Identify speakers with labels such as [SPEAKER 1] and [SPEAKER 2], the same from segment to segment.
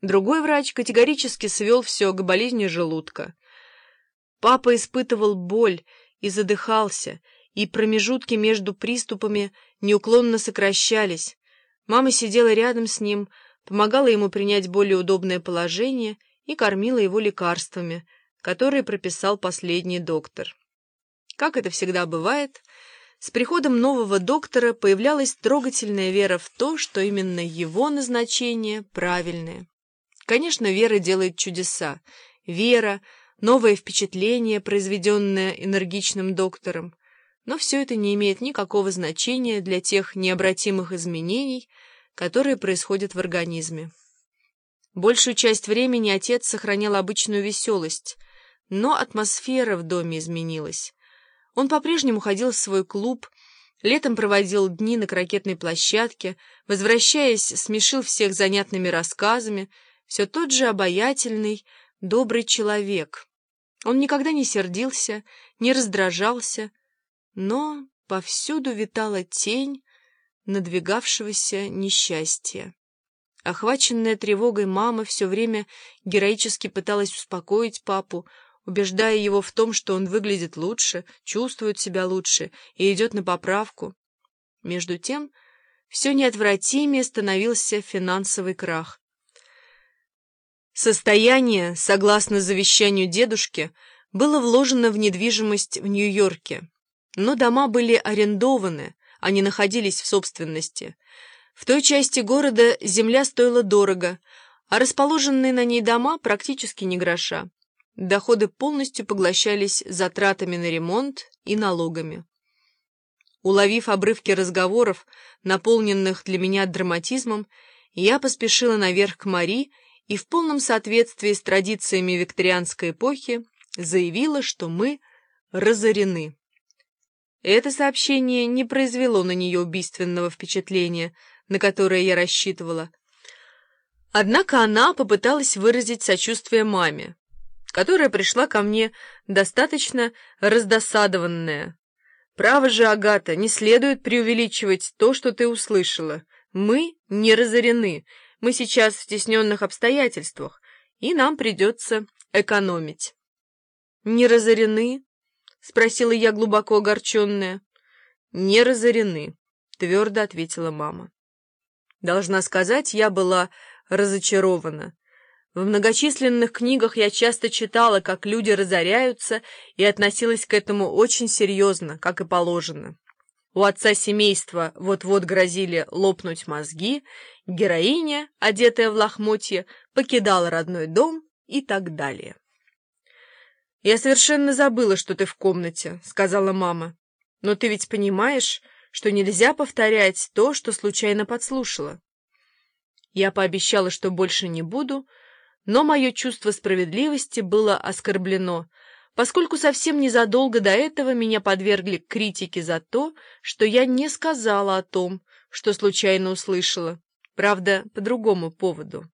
[SPEAKER 1] Другой врач категорически свел все к болезни желудка. Папа испытывал боль и задыхался, и промежутки между приступами неуклонно сокращались. Мама сидела рядом с ним, помогала ему принять более удобное положение и кормила его лекарствами, которые прописал последний доктор. Как это всегда бывает, с приходом нового доктора появлялась трогательная вера в то, что именно его назначение правильное. Конечно, вера делает чудеса. Вера, новое впечатление, произведенное энергичным доктором. Но все это не имеет никакого значения для тех необратимых изменений, которые происходят в организме. Большую часть времени отец сохранял обычную веселость, но атмосфера в доме изменилась. Он по-прежнему ходил в свой клуб, летом проводил дни на крокетной площадке, возвращаясь, смешил всех занятными рассказами, все тот же обаятельный, добрый человек. Он никогда не сердился, не раздражался, но повсюду витала тень надвигавшегося несчастья. Охваченная тревогой мама все время героически пыталась успокоить папу, убеждая его в том, что он выглядит лучше, чувствует себя лучше и идет на поправку. Между тем, все неотвратимее становился финансовый крах. Состояние, согласно завещанию дедушки, было вложено в недвижимость в Нью-Йорке. Но дома были арендованы, не находились в собственности. В той части города земля стоила дорого, а расположенные на ней дома практически не гроша. Доходы полностью поглощались затратами на ремонт и налогами. Уловив обрывки разговоров, наполненных для меня драматизмом, я поспешила наверх к Мари и в полном соответствии с традициями викторианской эпохи заявила, что мы разорены. Это сообщение не произвело на нее убийственного впечатления, на которое я рассчитывала. Однако она попыталась выразить сочувствие маме, которая пришла ко мне достаточно раздосадованная. «Право же, Агата, не следует преувеличивать то, что ты услышала. Мы не разорены, мы сейчас в стесненных обстоятельствах, и нам придется экономить». «Не разорены?» — спросила я глубоко огорченная. «Не разорены», — твердо ответила мама. Должна сказать, я была разочарована. В многочисленных книгах я часто читала, как люди разоряются, и относилась к этому очень серьезно, как и положено. У отца семейства вот-вот грозили лопнуть мозги, героиня, одетая в лохмотье, покидала родной дом и так далее. «Я совершенно забыла, что ты в комнате», — сказала мама. «Но ты ведь понимаешь, что нельзя повторять то, что случайно подслушала». Я пообещала, что больше не буду, но мое чувство справедливости было оскорблено, поскольку совсем незадолго до этого меня подвергли критике за то, что я не сказала о том, что случайно услышала, правда, по другому поводу.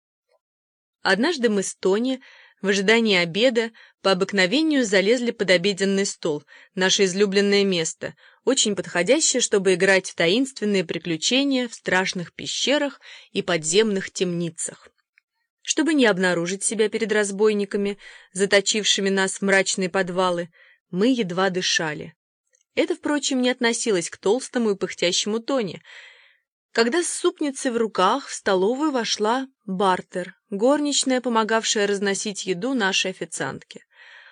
[SPEAKER 1] Однажды мы с Тони в ожидании обеда по обыкновению залезли под обеденный стол, наше излюбленное место, очень подходящее, чтобы играть в таинственные приключения в страшных пещерах и подземных темницах. Чтобы не обнаружить себя перед разбойниками, заточившими нас в мрачные подвалы, мы едва дышали. Это, впрочем, не относилось к толстому и пыхтящему Тоне, когда с супницей в руках в столовую вошла Бартер, горничная, помогавшая разносить еду нашей официантке.